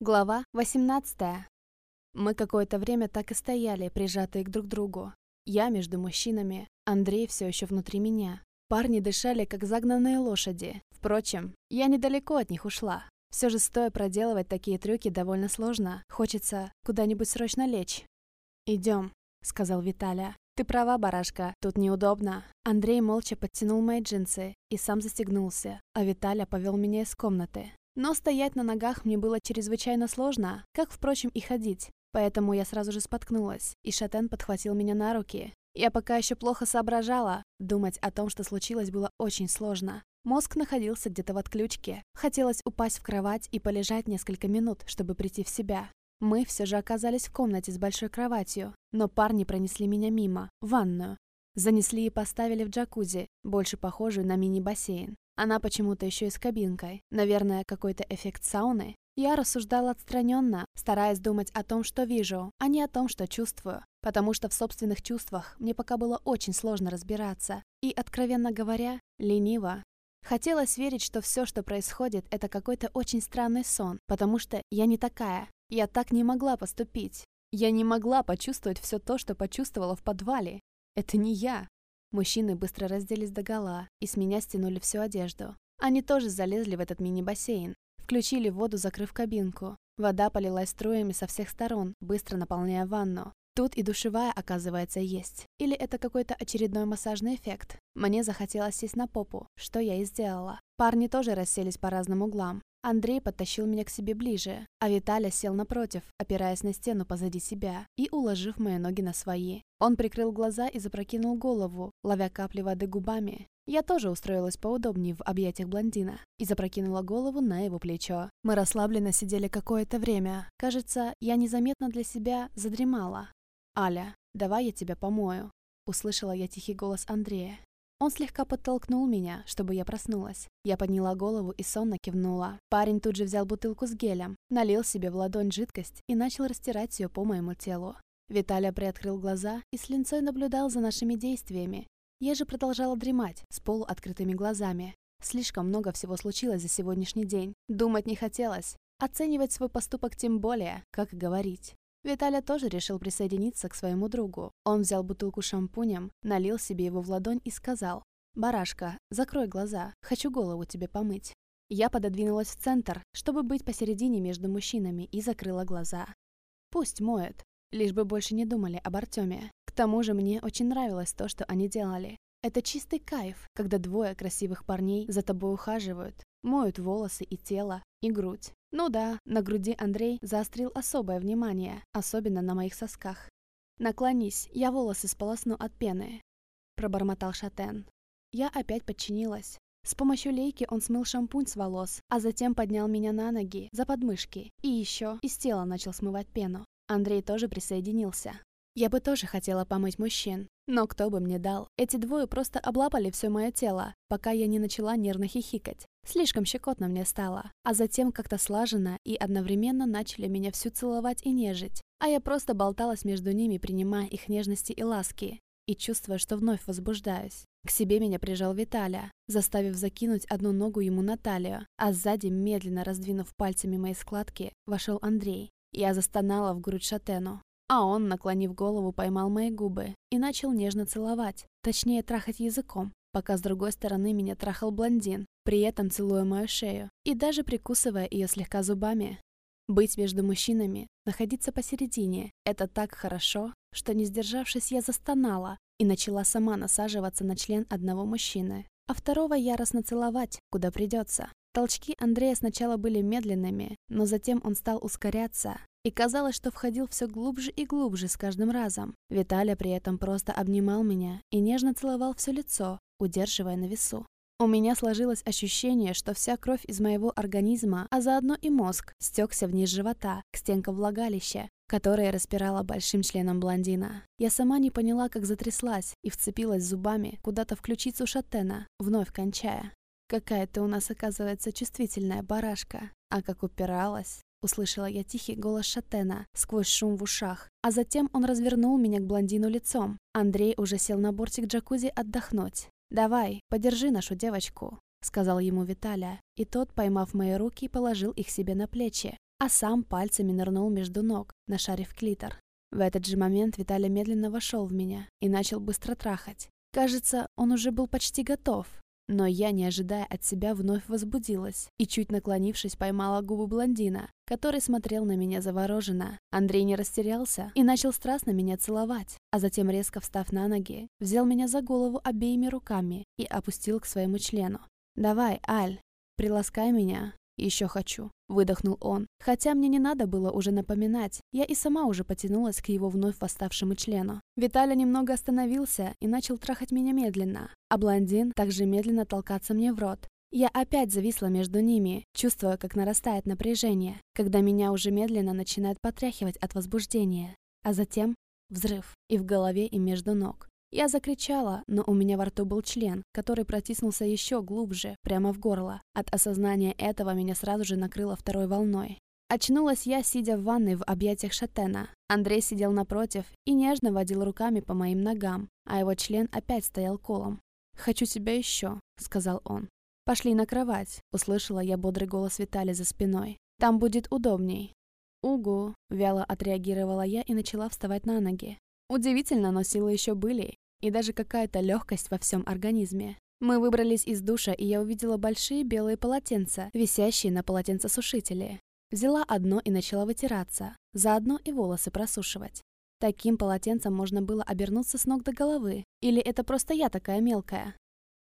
Глава 18. Мы какое-то время так и стояли, прижатые к друг другу. Я между мужчинами, Андрей все еще внутри меня. Парни дышали, как загнанные лошади. Впрочем, я недалеко от них ушла. Все же стоя проделывать такие трюки довольно сложно. Хочется куда-нибудь срочно лечь. «Идем», — сказал Виталя. «Ты права, барашка, тут неудобно». Андрей молча подтянул мои джинсы и сам застегнулся, а Виталя повел меня из комнаты. Но стоять на ногах мне было чрезвычайно сложно, как, впрочем, и ходить. Поэтому я сразу же споткнулась, и Шатен подхватил меня на руки. Я пока еще плохо соображала. Думать о том, что случилось, было очень сложно. Мозг находился где-то в отключке. Хотелось упасть в кровать и полежать несколько минут, чтобы прийти в себя. Мы все же оказались в комнате с большой кроватью, но парни пронесли меня мимо, в ванную. Занесли и поставили в джакузи, больше похожую на мини-бассейн. Она почему-то еще и с кабинкой. Наверное, какой-то эффект сауны. Я рассуждала отстраненно, стараясь думать о том, что вижу, а не о том, что чувствую. Потому что в собственных чувствах мне пока было очень сложно разбираться. И, откровенно говоря, лениво. Хотелось верить, что все, что происходит, это какой-то очень странный сон, потому что я не такая. Я так не могла поступить. Я не могла почувствовать все то, что почувствовала в подвале. Это не я. Мужчины быстро разделись догола и с меня стянули всю одежду. Они тоже залезли в этот мини-бассейн. Включили воду, закрыв кабинку. Вода полилась струями со всех сторон, быстро наполняя ванну. Тут и душевая, оказывается, есть. Или это какой-то очередной массажный эффект. Мне захотелось сесть на попу, что я и сделала. Парни тоже расселись по разным углам. Андрей подтащил меня к себе ближе, а Виталя сел напротив, опираясь на стену позади себя и уложив мои ноги на свои. Он прикрыл глаза и запрокинул голову, ловя капли воды губами. Я тоже устроилась поудобнее в объятиях блондина и запрокинула голову на его плечо. Мы расслабленно сидели какое-то время. Кажется, я незаметно для себя задремала. «Аля, давай я тебя помою», — услышала я тихий голос Андрея. Он слегка подтолкнул меня, чтобы я проснулась. Я подняла голову и сонно кивнула. Парень тут же взял бутылку с гелем, налил себе в ладонь жидкость и начал растирать ее по моему телу. Виталя приоткрыл глаза и с линцой наблюдал за нашими действиями. Я же продолжала дремать с полуоткрытыми глазами. Слишком много всего случилось за сегодняшний день. Думать не хотелось. Оценивать свой поступок тем более, как говорить. Виталя тоже решил присоединиться к своему другу. Он взял бутылку шампунем, налил себе его в ладонь и сказал, «Барашка, закрой глаза, хочу голову тебе помыть». Я пододвинулась в центр, чтобы быть посередине между мужчинами, и закрыла глаза. Пусть моет, лишь бы больше не думали об Артеме. К тому же мне очень нравилось то, что они делали. Это чистый кайф, когда двое красивых парней за тобой ухаживают, моют волосы и тело, и грудь. Ну да, на груди Андрей заострил особое внимание, особенно на моих сосках. «Наклонись, я волосы сполосну от пены», — пробормотал Шатен. Я опять подчинилась. С помощью лейки он смыл шампунь с волос, а затем поднял меня на ноги, за подмышки, и еще из тела начал смывать пену. Андрей тоже присоединился. Я бы тоже хотела помыть мужчин, но кто бы мне дал? Эти двое просто облапали все мое тело, пока я не начала нервно хихикать. Слишком щекотно мне стало. А затем как-то слаженно и одновременно начали меня всю целовать и нежить. А я просто болталась между ними, принимая их нежности и ласки. И чувствуя, что вновь возбуждаюсь. К себе меня прижал Виталя, заставив закинуть одну ногу ему на талию, а сзади, медленно раздвинув пальцами мои складки, вошел Андрей. Я застонала в грудь шатену. А он, наклонив голову, поймал мои губы и начал нежно целовать, точнее трахать языком, пока с другой стороны меня трахал блондин, при этом целуя мою шею и даже прикусывая ее слегка зубами. Быть между мужчинами, находиться посередине – это так хорошо, что, не сдержавшись, я застонала и начала сама насаживаться на член одного мужчины, а второго яростно целовать, куда придется. Толчки Андрея сначала были медленными, но затем он стал ускоряться, и казалось, что входил все глубже и глубже с каждым разом. Виталя при этом просто обнимал меня и нежно целовал все лицо, удерживая на весу. У меня сложилось ощущение, что вся кровь из моего организма, а заодно и мозг, стекся вниз живота, к стенкам влагалища, которое распирало большим членом блондина. Я сама не поняла, как затряслась, и вцепилась зубами куда-то в ключицу шатена, вновь кончая. Какая ты у нас, оказывается, чувствительная барашка. А как упиралась. Услышала я тихий голос Шатена сквозь шум в ушах, а затем он развернул меня к блондину лицом. Андрей уже сел на бортик джакузи отдохнуть. «Давай, подержи нашу девочку», — сказал ему Виталя, и тот, поймав мои руки, положил их себе на плечи. а сам пальцами нырнул между ног, нашарив клитор. В этот же момент Виталий медленно вошел в меня и начал быстро трахать. Кажется, он уже был почти готов. Но я, не ожидая от себя, вновь возбудилась и, чуть наклонившись, поймала губы блондина, который смотрел на меня завороженно. Андрей не растерялся и начал страстно меня целовать, а затем, резко встав на ноги, взял меня за голову обеими руками и опустил к своему члену. «Давай, Аль, приласкай меня, «Еще хочу», — выдохнул он. Хотя мне не надо было уже напоминать, я и сама уже потянулась к его вновь восставшему члену. Виталя немного остановился и начал трахать меня медленно, а блондин также медленно толкаться мне в рот. Я опять зависла между ними, чувствуя, как нарастает напряжение, когда меня уже медленно начинает потряхивать от возбуждения. А затем взрыв и в голове, и между ног. Я закричала, но у меня во рту был член, который протиснулся еще глубже, прямо в горло. От осознания этого меня сразу же накрыло второй волной. Очнулась я, сидя в ванной в объятиях Шатена. Андрей сидел напротив и нежно водил руками по моим ногам, а его член опять стоял колом. «Хочу тебя еще», — сказал он. «Пошли на кровать», — услышала я бодрый голос Витали за спиной. «Там будет удобней». «Угу», — вяло отреагировала я и начала вставать на ноги. Удивительно, но силы еще были, и даже какая-то легкость во всем организме. Мы выбрались из душа, и я увидела большие белые полотенца, висящие на полотенцесушителе. Взяла одно и начала вытираться, заодно и волосы просушивать. Таким полотенцем можно было обернуться с ног до головы. Или это просто я такая мелкая?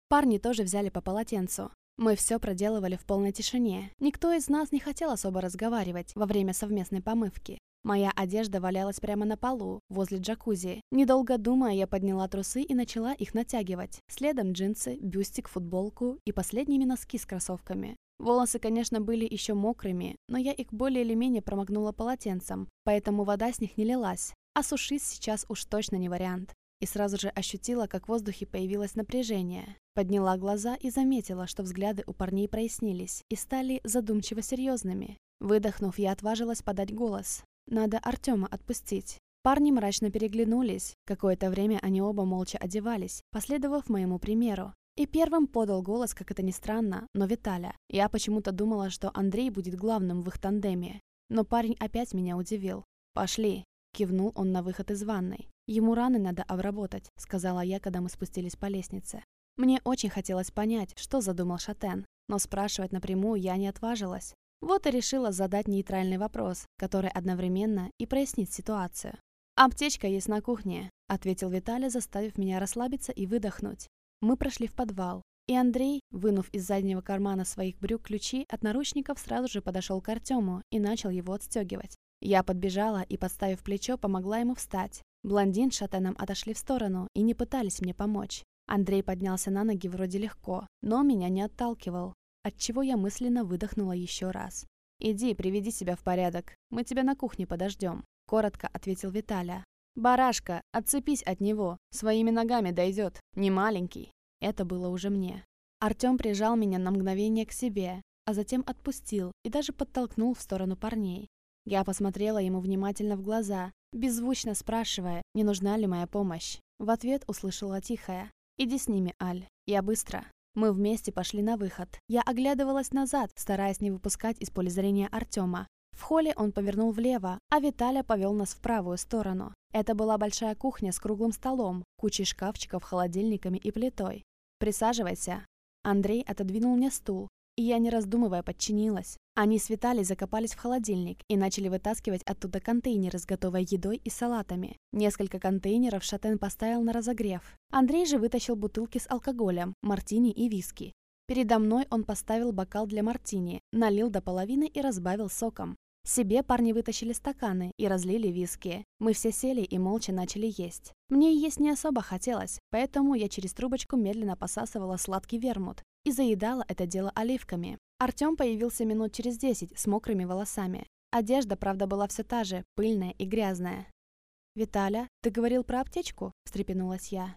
Парни тоже взяли по полотенцу. Мы все проделывали в полной тишине. Никто из нас не хотел особо разговаривать во время совместной помывки. Моя одежда валялась прямо на полу, возле джакузи. Недолго думая, я подняла трусы и начала их натягивать. Следом джинсы, бюстик, футболку и последними носки с кроссовками. Волосы, конечно, были еще мокрыми, но я их более или менее промокнула полотенцем, поэтому вода с них не лилась. А сушить сейчас уж точно не вариант. И сразу же ощутила, как в воздухе появилось напряжение. Подняла глаза и заметила, что взгляды у парней прояснились и стали задумчиво серьезными. Выдохнув, я отважилась подать голос. Надо Артема отпустить. Парни мрачно переглянулись. Какое-то время они оба молча одевались, последовав моему примеру. И первым подал голос, как это ни странно, но Виталя. Я почему-то думала, что Андрей будет главным в их тандеме. Но парень опять меня удивил. «Пошли!» – кивнул он на выход из ванной. «Ему раны надо обработать», – сказала я, когда мы спустились по лестнице. Мне очень хотелось понять, что задумал Шатен, но спрашивать напрямую я не отважилась. Вот и решила задать нейтральный вопрос, который одновременно и прояснит ситуацию. «Аптечка есть на кухне», — ответил Виталий, заставив меня расслабиться и выдохнуть. Мы прошли в подвал, и Андрей, вынув из заднего кармана своих брюк ключи от наручников, сразу же подошел к Артему и начал его отстегивать. Я подбежала и, подставив плечо, помогла ему встать. Блондин с шатеном отошли в сторону и не пытались мне помочь. Андрей поднялся на ноги вроде легко, но меня не отталкивал отчего я мысленно выдохнула еще раз. «Иди, приведи себя в порядок. Мы тебя на кухне подождем», — коротко ответил Виталя. «Барашка, отцепись от него. Своими ногами дойдет. Не маленький». Это было уже мне. Артем прижал меня на мгновение к себе, а затем отпустил и даже подтолкнул в сторону парней. Я посмотрела ему внимательно в глаза, беззвучно спрашивая, не нужна ли моя помощь. В ответ услышала тихое «Иди с ними, Аль, я быстро». Мы вместе пошли на выход. Я оглядывалась назад, стараясь не выпускать из поля зрения Артема. В холле он повернул влево, а Виталя повел нас в правую сторону. Это была большая кухня с круглым столом, кучей шкафчиков, холодильниками и плитой. «Присаживайся». Андрей отодвинул мне стул, и я, не раздумывая, подчинилась. Они с Виталий закопались в холодильник и начали вытаскивать оттуда контейнеры с готовой едой и салатами. Несколько контейнеров Шатен поставил на разогрев. Андрей же вытащил бутылки с алкоголем, мартини и виски. Передо мной он поставил бокал для мартини, налил до половины и разбавил соком. Себе парни вытащили стаканы и разлили виски. Мы все сели и молча начали есть. Мне есть не особо хотелось, поэтому я через трубочку медленно посасывала сладкий вермут и заедала это дело оливками. Артем появился минут через десять с мокрыми волосами. Одежда, правда, была все та же, пыльная и грязная. «Виталя, ты говорил про аптечку?» – встрепенулась я.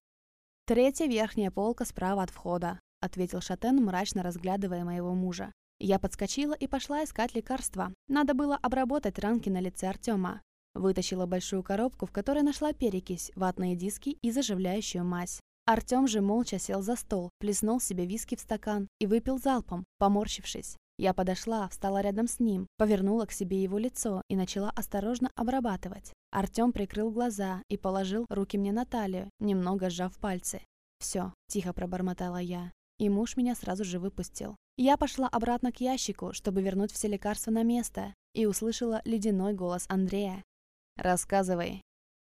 «Третья верхняя полка справа от входа», – ответил Шатен, мрачно разглядывая моего мужа. Я подскочила и пошла искать лекарства. Надо было обработать ранки на лице Артема. Вытащила большую коробку, в которой нашла перекись, ватные диски и заживляющую мазь. Артем же молча сел за стол, плеснул себе виски в стакан и выпил залпом, поморщившись. Я подошла, встала рядом с ним, повернула к себе его лицо и начала осторожно обрабатывать. Артем прикрыл глаза и положил руки мне на талию, немного сжав пальцы. «Все», – тихо пробормотала я. И муж меня сразу же выпустил. Я пошла обратно к ящику, чтобы вернуть все лекарства на место, и услышала ледяной голос Андрея. «Рассказывай».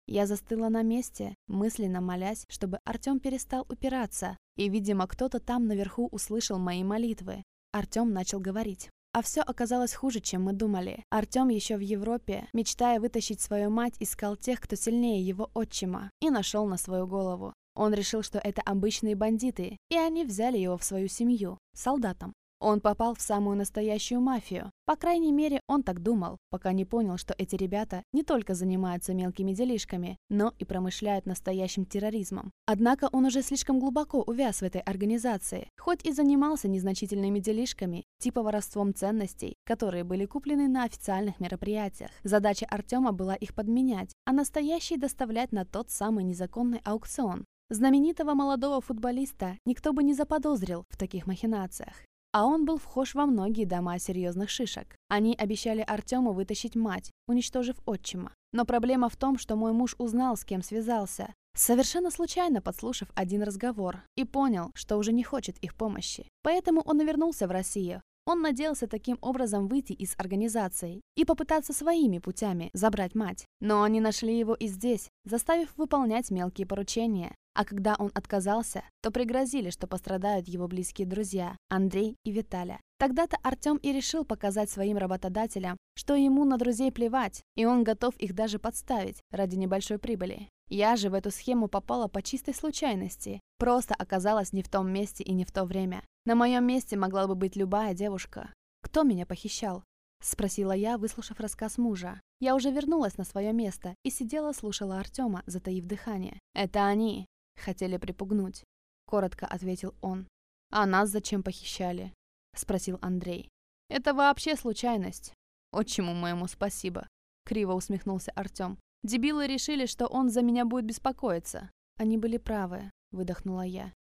Я застыла на месте, мысленно молясь, чтобы Артем перестал упираться, и, видимо, кто-то там наверху услышал мои молитвы. Артем начал говорить. А все оказалось хуже, чем мы думали. Артем еще в Европе, мечтая вытащить свою мать, искал тех, кто сильнее его отчима, и нашел на свою голову. Он решил, что это обычные бандиты, и они взяли его в свою семью, солдатом. Он попал в самую настоящую мафию. По крайней мере, он так думал, пока не понял, что эти ребята не только занимаются мелкими делишками, но и промышляют настоящим терроризмом. Однако он уже слишком глубоко увяз в этой организации, хоть и занимался незначительными делишками, типа воровством ценностей, которые были куплены на официальных мероприятиях. Задача Артема была их подменять, а настоящие доставлять на тот самый незаконный аукцион. Знаменитого молодого футболиста никто бы не заподозрил в таких махинациях. А он был вхож во многие дома серьезных шишек. Они обещали Артему вытащить мать, уничтожив отчима. Но проблема в том, что мой муж узнал, с кем связался, совершенно случайно подслушав один разговор, и понял, что уже не хочет их помощи. Поэтому он и вернулся в Россию. Он надеялся таким образом выйти из организации и попытаться своими путями забрать мать. Но они нашли его и здесь, заставив выполнять мелкие поручения. А когда он отказался, то пригрозили, что пострадают его близкие друзья Андрей и Виталя. Тогда-то Артем и решил показать своим работодателям, что ему на друзей плевать, и он готов их даже подставить ради небольшой прибыли. Я же в эту схему попала по чистой случайности, просто оказалась не в том месте и не в то время. На моем месте могла бы быть любая девушка. Кто меня похищал? Спросила я, выслушав рассказ мужа. Я уже вернулась на свое место и сидела, слушала Артема, затаив дыхание. «Это они. Хотели припугнуть», — коротко ответил он. «А нас зачем похищали?» — спросил Андрей. «Это вообще случайность. Отчиму моему спасибо», — криво усмехнулся Артем. «Дебилы решили, что он за меня будет беспокоиться». «Они были правы», — выдохнула я.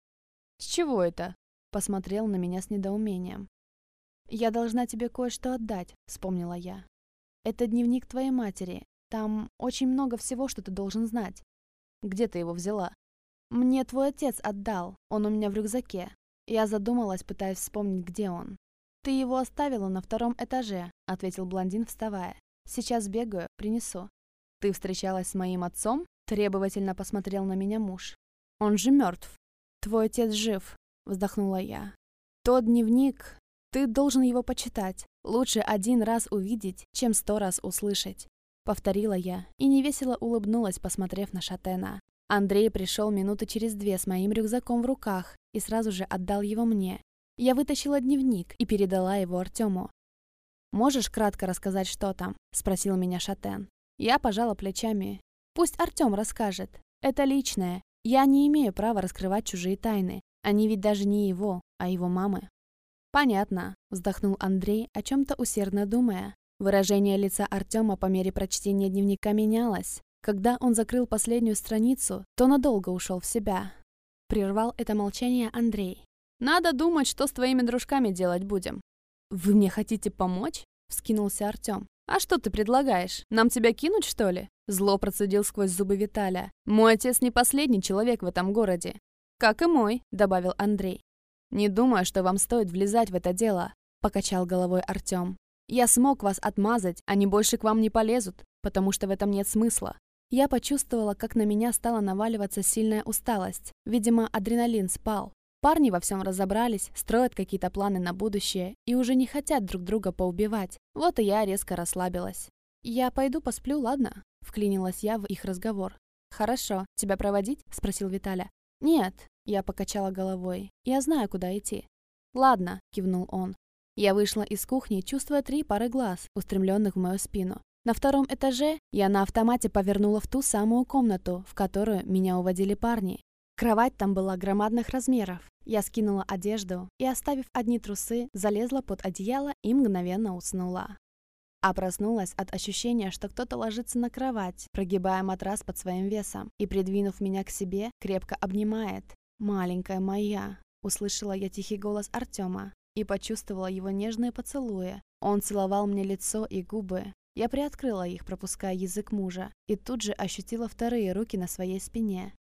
«С чего это?» — посмотрел на меня с недоумением. «Я должна тебе кое-что отдать», — вспомнила я. «Это дневник твоей матери. Там очень много всего, что ты должен знать». «Где ты его взяла?» «Мне твой отец отдал, он у меня в рюкзаке». Я задумалась, пытаясь вспомнить, где он. «Ты его оставила на втором этаже», — ответил блондин, вставая. «Сейчас бегаю, принесу». «Ты встречалась с моим отцом?» — требовательно посмотрел на меня муж. «Он же мертв». «Твой отец жив», — вздохнула я. «Тот дневник, ты должен его почитать. Лучше один раз увидеть, чем сто раз услышать». Повторила я и невесело улыбнулась, посмотрев на Шатена. Андрей пришел минуты через две с моим рюкзаком в руках и сразу же отдал его мне. Я вытащила дневник и передала его Артему. «Можешь кратко рассказать, что там?» – спросил меня Шатен. Я пожала плечами. «Пусть Артем расскажет. Это личное. Я не имею права раскрывать чужие тайны. Они ведь даже не его, а его мамы». «Понятно», – вздохнул Андрей, о чем-то усердно думая. Выражение лица Артема по мере прочтения дневника менялось. Когда он закрыл последнюю страницу, то надолго ушел в себя. Прервал это молчание Андрей. «Надо думать, что с твоими дружками делать будем». «Вы мне хотите помочь?» — вскинулся Артем. «А что ты предлагаешь? Нам тебя кинуть, что ли?» Зло процедил сквозь зубы Виталя. «Мой отец не последний человек в этом городе». «Как и мой», — добавил Андрей. «Не думаю, что вам стоит влезать в это дело», — покачал головой Артем. «Я смог вас отмазать, они больше к вам не полезут, потому что в этом нет смысла. Я почувствовала, как на меня стала наваливаться сильная усталость. Видимо, адреналин спал. Парни во всем разобрались, строят какие-то планы на будущее и уже не хотят друг друга поубивать. Вот и я резко расслабилась. «Я пойду посплю, ладно?» — вклинилась я в их разговор. «Хорошо. Тебя проводить?» — спросил Виталя. «Нет», — я покачала головой. «Я знаю, куда идти». «Ладно», — кивнул он. Я вышла из кухни, чувствуя три пары глаз, устремленных в мою спину. На втором этаже я на автомате повернула в ту самую комнату, в которую меня уводили парни. Кровать там была громадных размеров. Я скинула одежду и, оставив одни трусы, залезла под одеяло и мгновенно уснула. А проснулась от ощущения, что кто-то ложится на кровать, прогибая матрас под своим весом и, придвинув меня к себе, крепко обнимает. «Маленькая моя!» — услышала я тихий голос Артема. и почувствовала его нежные поцелуи. Он целовал мне лицо и губы. Я приоткрыла их, пропуская язык мужа, и тут же ощутила вторые руки на своей спине.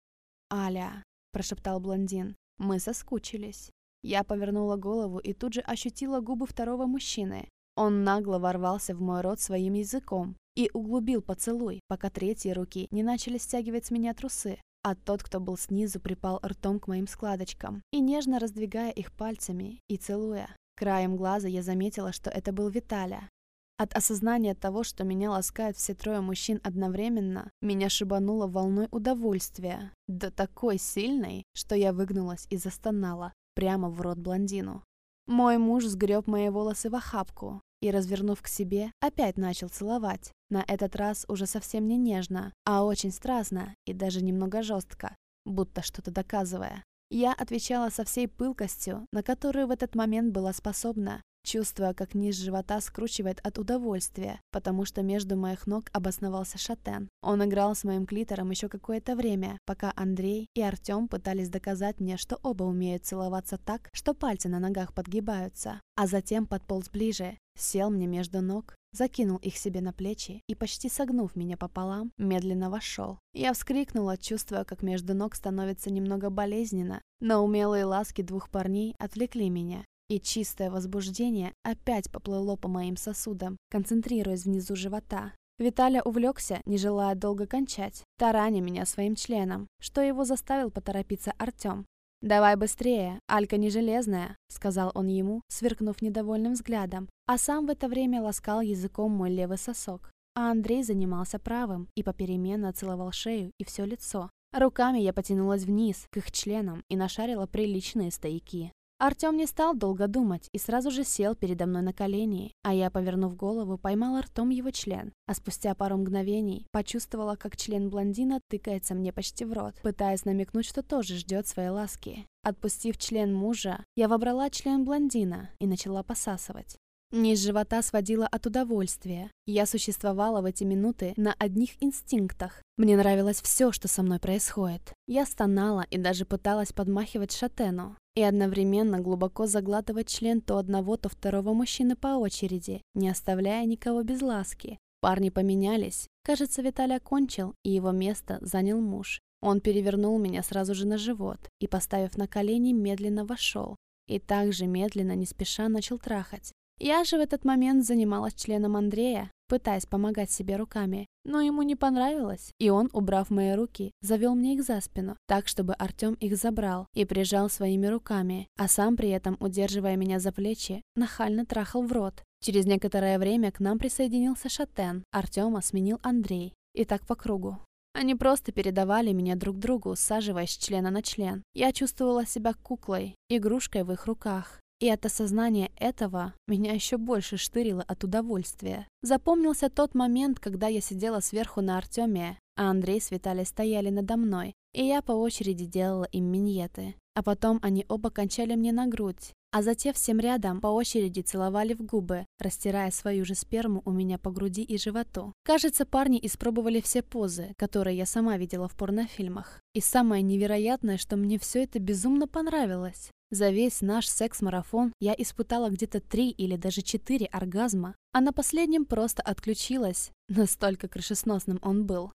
«Аля», – прошептал блондин, – «мы соскучились». Я повернула голову и тут же ощутила губы второго мужчины. Он нагло ворвался в мой рот своим языком и углубил поцелуй, пока третьи руки не начали стягивать с меня трусы, а тот, кто был снизу, припал ртом к моим складочкам и нежно раздвигая их пальцами и целуя. Краем глаза я заметила, что это был Виталя. От осознания того, что меня ласкают все трое мужчин одновременно, меня шибануло волной удовольствия, да такой сильной, что я выгнулась и застонала прямо в рот блондину. Мой муж сгреб мои волосы в охапку и, развернув к себе, опять начал целовать. На этот раз уже совсем не нежно, а очень страстно и даже немного жестко, будто что-то доказывая. Я отвечала со всей пылкостью, на которую в этот момент была способна, чувствуя, как низ живота скручивает от удовольствия, потому что между моих ног обосновался шатен. Он играл с моим клитором еще какое-то время, пока Андрей и Артем пытались доказать мне, что оба умеют целоваться так, что пальцы на ногах подгибаются, а затем подполз ближе, сел мне между ног, закинул их себе на плечи и, почти согнув меня пополам, медленно вошел. Я вскрикнула, чувствуя, как между ног становится немного болезненно, но умелые ласки двух парней отвлекли меня, и чистое возбуждение опять поплыло по моим сосудам, концентрируясь внизу живота. Виталя увлекся, не желая долго кончать, тараня меня своим членом, что его заставил поторопиться Артем. «Давай быстрее, Алька не железная», — сказал он ему, сверкнув недовольным взглядом, а сам в это время ласкал языком мой левый сосок. А Андрей занимался правым и попеременно целовал шею и все лицо. Руками я потянулась вниз, к их членам, и нашарила приличные стояки. Артем не стал долго думать и сразу же сел передо мной на колени, а я, повернув голову, поймала ртом его член, а спустя пару мгновений почувствовала, как член блондина тыкается мне почти в рот, пытаясь намекнуть, что тоже ждет своей ласки. Отпустив член мужа, я вобрала член блондина и начала посасывать. Низ живота сводила от удовольствия. Я существовала в эти минуты на одних инстинктах. Мне нравилось все, что со мной происходит. Я стонала и даже пыталась подмахивать шатену. И одновременно глубоко заглатывать член то одного, то второго мужчины по очереди, не оставляя никого без ласки. Парни поменялись. Кажется, Виталий окончил, и его место занял муж. Он перевернул меня сразу же на живот и, поставив на колени, медленно вошел. И также медленно, не спеша, начал трахать. Я же в этот момент занималась членом Андрея, пытаясь помогать себе руками, но ему не понравилось, и он, убрав мои руки, завел мне их за спину, так, чтобы Артем их забрал и прижал своими руками, а сам при этом, удерживая меня за плечи, нахально трахал в рот. Через некоторое время к нам присоединился Шатен, Артема сменил Андрей, и так по кругу. Они просто передавали меня друг другу, саживаясь члена на член. Я чувствовала себя куклой, игрушкой в их руках. И от осознания этого меня еще больше штырило от удовольствия. Запомнился тот момент, когда я сидела сверху на Артеме, а Андрей с Виталий стояли надо мной, и я по очереди делала им миньеты. А потом они оба кончали мне на грудь, а затем всем рядом по очереди целовали в губы, растирая свою же сперму у меня по груди и животу. Кажется, парни испробовали все позы, которые я сама видела в порнофильмах. И самое невероятное, что мне все это безумно понравилось. За весь наш секс-марафон я испытала где-то три или даже четыре оргазма, а на последнем просто отключилась, настолько крышесносным он был.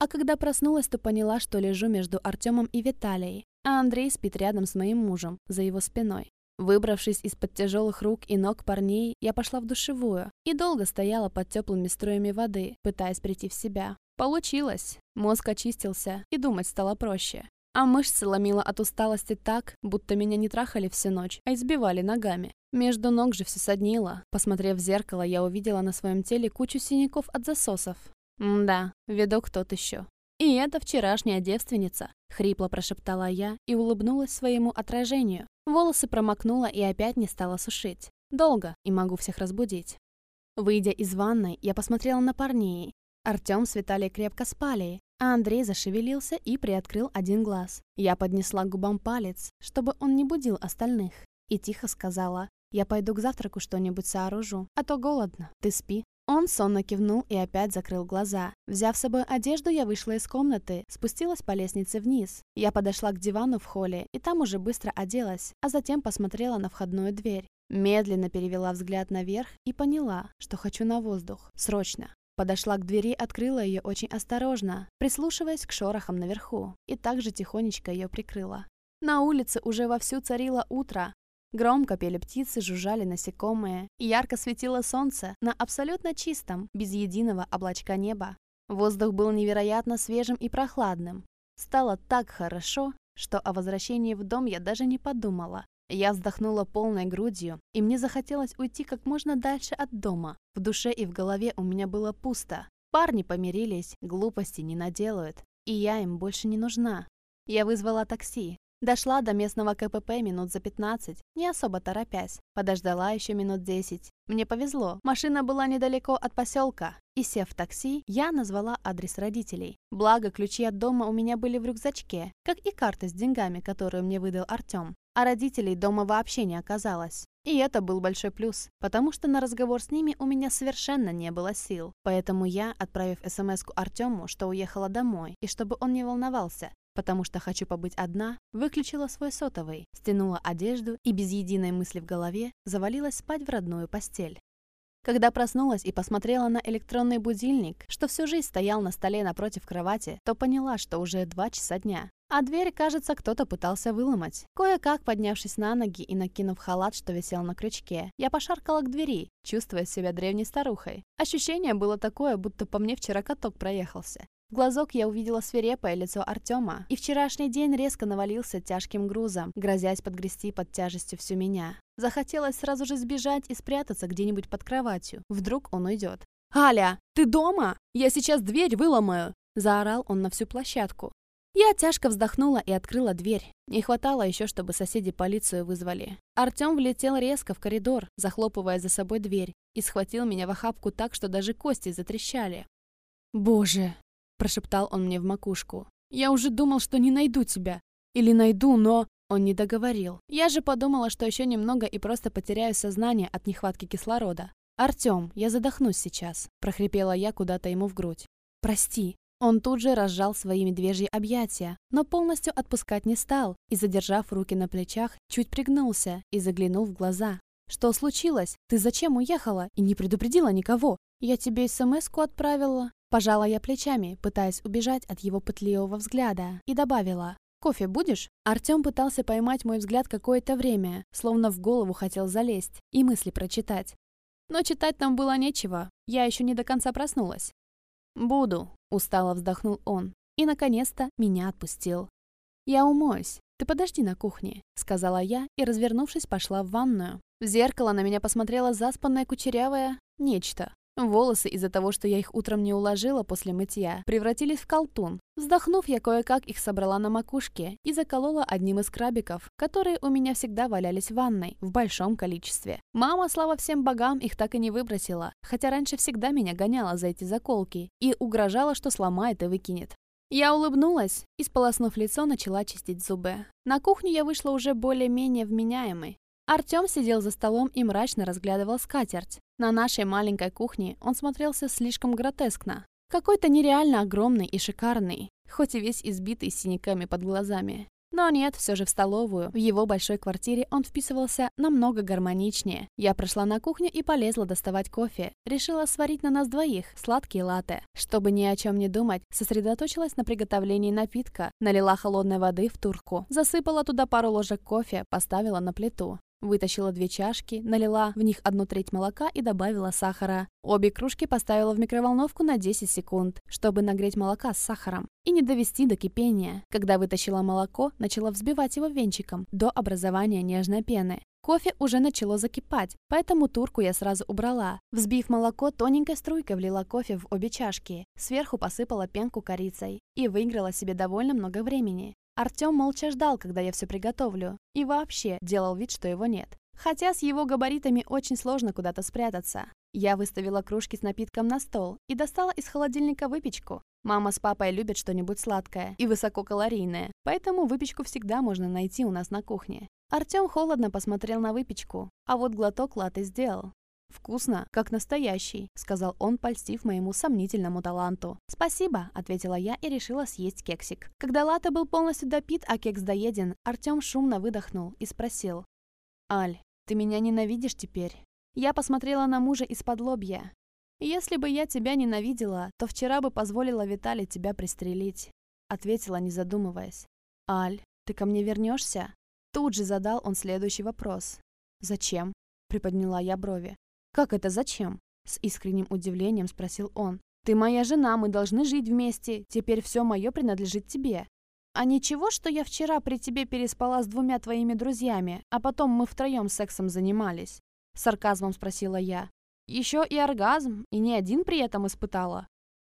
А когда проснулась, то поняла, что лежу между Артемом и Виталией, а Андрей спит рядом с моим мужем, за его спиной. Выбравшись из-под тяжелых рук и ног парней, я пошла в душевую и долго стояла под теплыми струями воды, пытаясь прийти в себя. Получилось. Мозг очистился, и думать стало проще а мышцы ломило от усталости так, будто меня не трахали всю ночь, а избивали ногами. Между ног же все соднило. Посмотрев в зеркало, я увидела на своем теле кучу синяков от засосов. «Да, видок тот еще». «И это вчерашняя девственница», — хрипло прошептала я и улыбнулась своему отражению. Волосы промокнула и опять не стала сушить. Долго, и могу всех разбудить. Выйдя из ванной, я посмотрела на парней. Артем с Виталией крепко спали, а Андрей зашевелился и приоткрыл один глаз. Я поднесла к губам палец, чтобы он не будил остальных, и тихо сказала, «Я пойду к завтраку что-нибудь сооружу, а то голодно, ты спи». Он сонно кивнул и опять закрыл глаза. Взяв с собой одежду, я вышла из комнаты, спустилась по лестнице вниз. Я подошла к дивану в холле и там уже быстро оделась, а затем посмотрела на входную дверь. Медленно перевела взгляд наверх и поняла, что хочу на воздух. Срочно. Подошла к двери, открыла ее очень осторожно, прислушиваясь к шорохам наверху, и также тихонечко ее прикрыла. На улице уже вовсю царило утро, Громко пели птицы, жужжали насекомые, ярко светило солнце на абсолютно чистом, без единого облачка неба. Воздух был невероятно свежим и прохладным. Стало так хорошо, что о возвращении в дом я даже не подумала. Я вздохнула полной грудью, и мне захотелось уйти как можно дальше от дома. В душе и в голове у меня было пусто. Парни помирились, глупости не наделают, и я им больше не нужна. Я вызвала такси, Дошла до местного КПП минут за 15, не особо торопясь. Подождала еще минут 10. Мне повезло, машина была недалеко от поселка. И сев в такси, я назвала адрес родителей. Благо, ключи от дома у меня были в рюкзачке, как и карта с деньгами, которую мне выдал Артем. А родителей дома вообще не оказалось. И это был большой плюс, потому что на разговор с ними у меня совершенно не было сил. Поэтому я, отправив смс-ку Артему, что уехала домой, и чтобы он не волновался, потому что хочу побыть одна, выключила свой сотовый, стянула одежду и без единой мысли в голове завалилась спать в родную постель. Когда проснулась и посмотрела на электронный будильник, что всю жизнь стоял на столе напротив кровати, то поняла, что уже два часа дня. А дверь, кажется, кто-то пытался выломать. Кое-как, поднявшись на ноги и накинув халат, что висел на крючке, я пошаркала к двери, чувствуя себя древней старухой. Ощущение было такое, будто по мне вчера каток проехался. В глазок я увидела свирепое лицо Артема, и вчерашний день резко навалился тяжким грузом, грозясь подгрести под тяжестью всю меня. Захотелось сразу же сбежать и спрятаться где-нибудь под кроватью. Вдруг он уйдет. «Аля, ты дома? Я сейчас дверь выломаю!» Заорал он на всю площадку. Я тяжко вздохнула и открыла дверь. Не хватало еще, чтобы соседи полицию вызвали. Артем влетел резко в коридор, захлопывая за собой дверь, и схватил меня в охапку так, что даже кости затрещали. «Боже!» Прошептал он мне в макушку. «Я уже думал, что не найду тебя. Или найду, но...» Он не договорил. Я же подумала, что еще немного и просто потеряю сознание от нехватки кислорода. «Артем, я задохнусь сейчас», – прохрипела я куда-то ему в грудь. «Прости». Он тут же разжал свои медвежьи объятия, но полностью отпускать не стал и, задержав руки на плечах, чуть пригнулся и заглянул в глаза. «Что случилось? Ты зачем уехала и не предупредила никого? Я тебе смс-ку отправила». Пожала я плечами, пытаясь убежать от его пытливого взгляда, и добавила «Кофе будешь?» Артем пытался поймать мой взгляд какое-то время, словно в голову хотел залезть и мысли прочитать. Но читать там было нечего, я еще не до конца проснулась. «Буду», — устало вздохнул он, и, наконец-то, меня отпустил. «Я умоюсь, ты подожди на кухне», — сказала я и, развернувшись, пошла в ванную. В зеркало на меня посмотрела заспанная кучерявая нечто. Волосы из-за того, что я их утром не уложила после мытья, превратились в колтун. Вздохнув, я кое-как их собрала на макушке и заколола одним из крабиков, которые у меня всегда валялись в ванной, в большом количестве. Мама, слава всем богам, их так и не выбросила, хотя раньше всегда меня гоняла за эти заколки и угрожала, что сломает и выкинет. Я улыбнулась и, сполоснув лицо, начала чистить зубы. На кухню я вышла уже более-менее вменяемой. Артем сидел за столом и мрачно разглядывал скатерть. На нашей маленькой кухне он смотрелся слишком гротескно. Какой-то нереально огромный и шикарный, хоть и весь избитый синяками под глазами. Но нет, все же в столовую, в его большой квартире он вписывался намного гармоничнее. Я прошла на кухню и полезла доставать кофе. Решила сварить на нас двоих сладкие латте. Чтобы ни о чем не думать, сосредоточилась на приготовлении напитка, налила холодной воды в турку, засыпала туда пару ложек кофе, поставила на плиту. Вытащила две чашки, налила в них одну треть молока и добавила сахара. Обе кружки поставила в микроволновку на 10 секунд, чтобы нагреть молока с сахаром и не довести до кипения. Когда вытащила молоко, начала взбивать его венчиком до образования нежной пены. Кофе уже начало закипать, поэтому турку я сразу убрала. Взбив молоко, тоненькой струйкой влила кофе в обе чашки. Сверху посыпала пенку корицей и выиграла себе довольно много времени. Артем молча ждал, когда я все приготовлю, и вообще делал вид, что его нет. Хотя с его габаритами очень сложно куда-то спрятаться. Я выставила кружки с напитком на стол и достала из холодильника выпечку. Мама с папой любят что-нибудь сладкое и высококалорийное, поэтому выпечку всегда можно найти у нас на кухне. Артем холодно посмотрел на выпечку, а вот глоток латы сделал. «Вкусно, как настоящий», — сказал он, польстив моему сомнительному таланту. «Спасибо», — ответила я и решила съесть кексик. Когда латте был полностью допит, а кекс доеден, Артем шумно выдохнул и спросил. «Аль, ты меня ненавидишь теперь?» Я посмотрела на мужа из-под лобья. «Если бы я тебя ненавидела, то вчера бы позволила Витале тебя пристрелить», — ответила, не задумываясь. «Аль, ты ко мне вернешься?» Тут же задал он следующий вопрос. «Зачем?» — приподняла я брови. «Как это зачем?» С искренним удивлением спросил он. «Ты моя жена, мы должны жить вместе. Теперь все мое принадлежит тебе. А ничего, что я вчера при тебе переспала с двумя твоими друзьями, а потом мы втроем сексом занимались?» Сарказмом спросила я. «Еще и оргазм, и не один при этом испытала».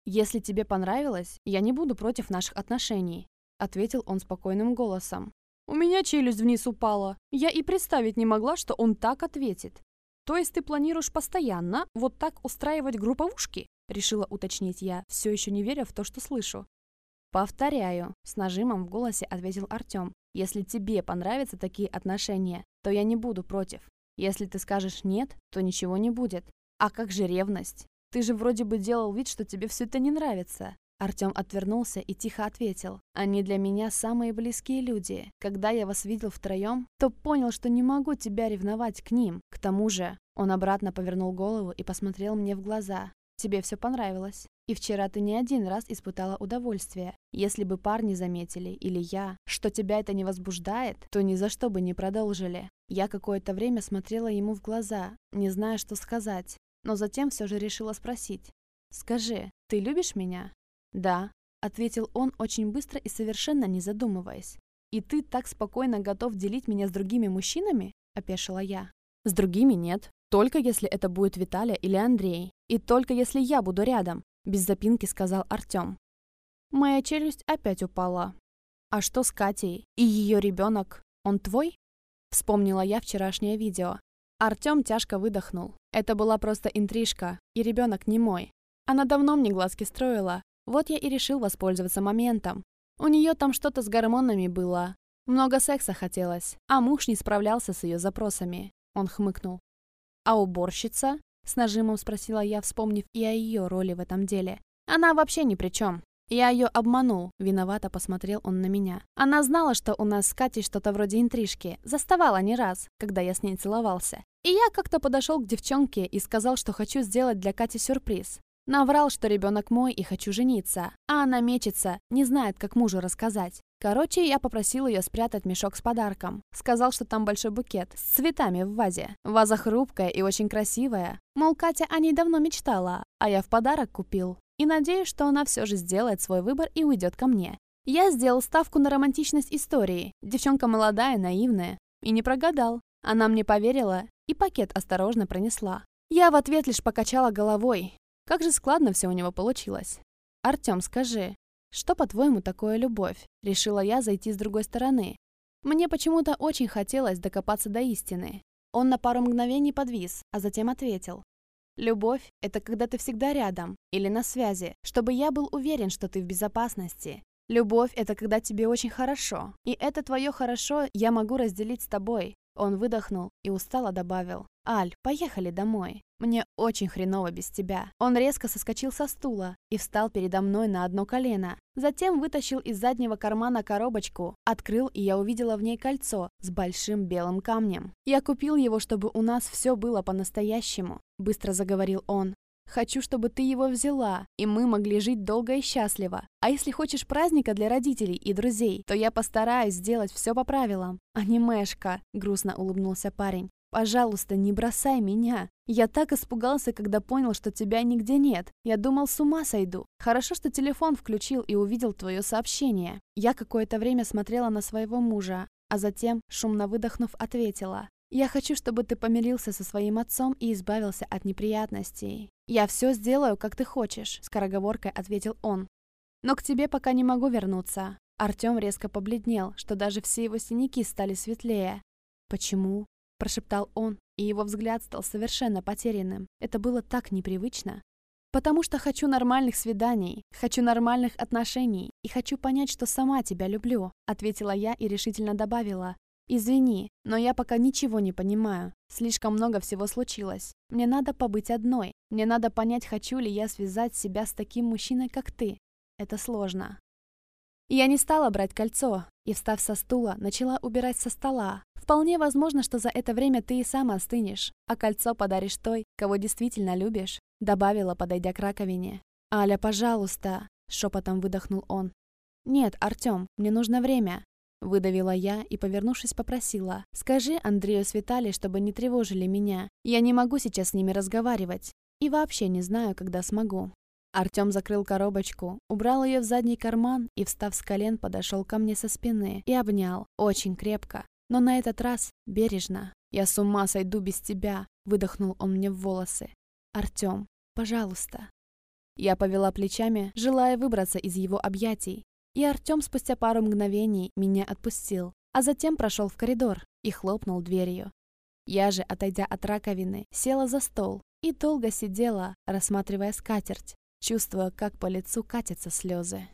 «Если тебе понравилось, я не буду против наших отношений», ответил он спокойным голосом. У меня челюсть вниз упала. Я и представить не могла, что он так ответит. «То есть ты планируешь постоянно вот так устраивать групповушки?» Решила уточнить я, все еще не веря в то, что слышу. «Повторяю», — с нажимом в голосе ответил Артем. «Если тебе понравятся такие отношения, то я не буду против. Если ты скажешь «нет», то ничего не будет. А как же ревность? Ты же вроде бы делал вид, что тебе все это не нравится. Артем отвернулся и тихо ответил. «Они для меня самые близкие люди. Когда я вас видел втроем, то понял, что не могу тебя ревновать к ним. К тому же...» Он обратно повернул голову и посмотрел мне в глаза. «Тебе все понравилось. И вчера ты не один раз испытала удовольствие. Если бы парни заметили, или я, что тебя это не возбуждает, то ни за что бы не продолжили». Я какое-то время смотрела ему в глаза, не зная, что сказать, но затем все же решила спросить. «Скажи, ты любишь меня?» «Да», — ответил он очень быстро и совершенно не задумываясь. «И ты так спокойно готов делить меня с другими мужчинами?» — опешила я. «С другими нет. Только если это будет Виталия или Андрей. И только если я буду рядом», — без запинки сказал Артем. Моя челюсть опять упала. «А что с Катей? И ее ребенок? Он твой?» Вспомнила я вчерашнее видео. Артем тяжко выдохнул. Это была просто интрижка, и ребенок не мой. Она давно мне глазки строила, вот я и решил воспользоваться моментом. У нее там что-то с гормонами было. Много секса хотелось, а муж не справлялся с ее запросами. Он хмыкнул. «А уборщица?» — с нажимом спросила я, вспомнив и о ее роли в этом деле. «Она вообще ни при чем. Я ее обманул», — виновато посмотрел он на меня. Она знала, что у нас с Катей что-то вроде интрижки. Заставала не раз, когда я с ней целовался. И я как-то подошел к девчонке и сказал, что хочу сделать для Кати сюрприз. Наврал, что ребенок мой и хочу жениться. А она мечется, не знает, как мужу рассказать. Короче, я попросил ее спрятать мешок с подарком. Сказал, что там большой букет с цветами в вазе. Ваза хрупкая и очень красивая. Мол, Катя о ней давно мечтала, а я в подарок купил. И надеюсь, что она все же сделает свой выбор и уйдет ко мне. Я сделал ставку на романтичность истории. Девчонка молодая, наивная. И не прогадал. Она мне поверила и пакет осторожно пронесла. Я в ответ лишь покачала головой. Как же складно все у него получилось. «Артем, скажи, что, по-твоему, такое любовь?» Решила я зайти с другой стороны. Мне почему-то очень хотелось докопаться до истины. Он на пару мгновений подвис, а затем ответил. «Любовь — это когда ты всегда рядом или на связи, чтобы я был уверен, что ты в безопасности. Любовь — это когда тебе очень хорошо, и это твое хорошо я могу разделить с тобой». Он выдохнул и устало добавил. «Аль, поехали домой. Мне очень хреново без тебя». Он резко соскочил со стула и встал передо мной на одно колено. Затем вытащил из заднего кармана коробочку, открыл, и я увидела в ней кольцо с большим белым камнем. «Я купил его, чтобы у нас все было по-настоящему», — быстро заговорил он. Хочу, чтобы ты его взяла, и мы могли жить долго и счастливо. А если хочешь праздника для родителей и друзей, то я постараюсь сделать все по правилам. Анимешка, грустно улыбнулся парень. «Пожалуйста, не бросай меня. Я так испугался, когда понял, что тебя нигде нет. Я думал, с ума сойду. Хорошо, что телефон включил и увидел твое сообщение». Я какое-то время смотрела на своего мужа, а затем, шумно выдохнув, ответила. «Я хочу, чтобы ты помирился со своим отцом и избавился от неприятностей». «Я все сделаю, как ты хочешь», — скороговоркой ответил он. «Но к тебе пока не могу вернуться». Артем резко побледнел, что даже все его синяки стали светлее. «Почему?» Прошептал он, и его взгляд стал совершенно потерянным. Это было так непривычно. «Потому что хочу нормальных свиданий, хочу нормальных отношений и хочу понять, что сама тебя люблю», ответила я и решительно добавила. «Извини, но я пока ничего не понимаю. Слишком много всего случилось. Мне надо побыть одной. Мне надо понять, хочу ли я связать себя с таким мужчиной, как ты. Это сложно». Я не стала брать кольцо и, встав со стула, начала убирать со стола. Вполне возможно, что за это время ты и сам остынешь, а кольцо подаришь той, кого действительно любишь, добавила, подойдя к раковине. «Аля, пожалуйста!» — шепотом выдохнул он. «Нет, Артем, мне нужно время. Выдавила я и, повернувшись, попросила. «Скажи Андрею с Виталий, чтобы не тревожили меня. Я не могу сейчас с ними разговаривать. И вообще не знаю, когда смогу». Артем закрыл коробочку, убрал ее в задний карман и, встав с колен, подошел ко мне со спины и обнял, очень крепко. Но на этот раз бережно. «Я с ума сойду без тебя», — выдохнул он мне в волосы. «Артем, пожалуйста». Я повела плечами, желая выбраться из его объятий, и Артем спустя пару мгновений меня отпустил, а затем прошел в коридор и хлопнул дверью. Я же, отойдя от раковины, села за стол и долго сидела, рассматривая скатерть, чувствуя, как по лицу катятся слезы.